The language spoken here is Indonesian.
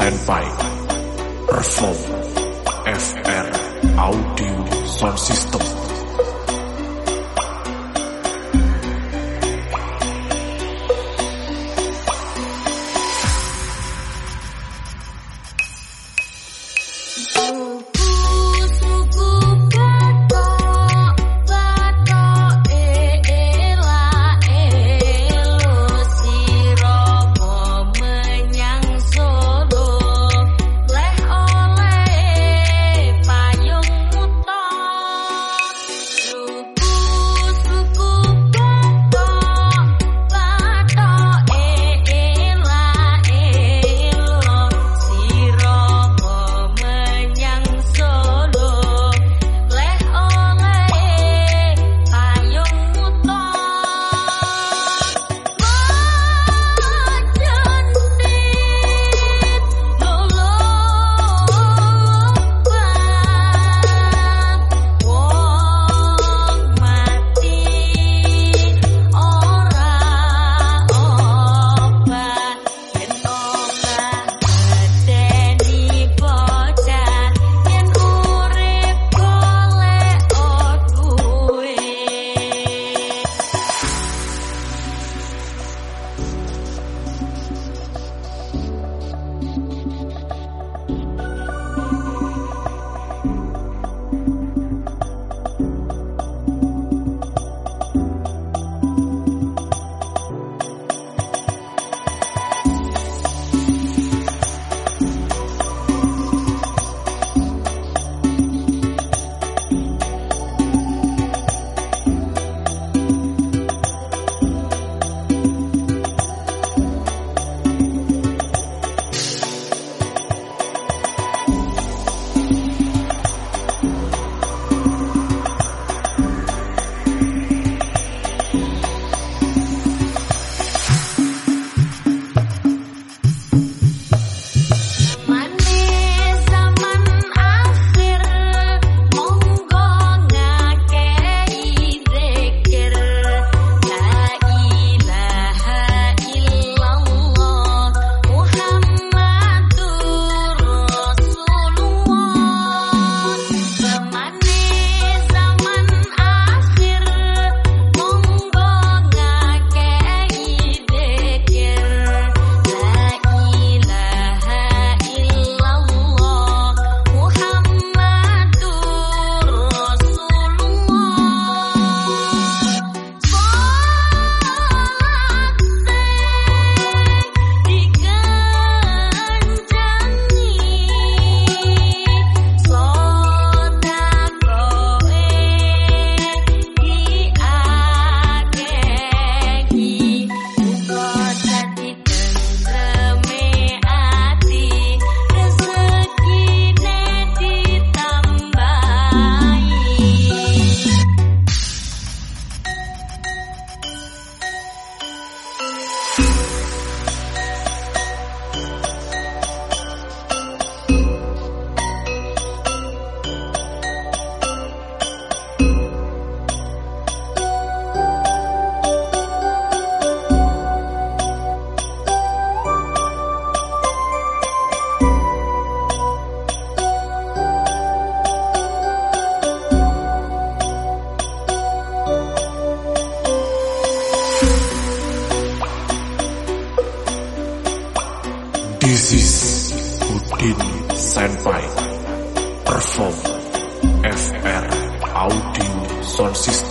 Senpai. Perform FR Audio Sound System Senpai Perform FR Audio Sound System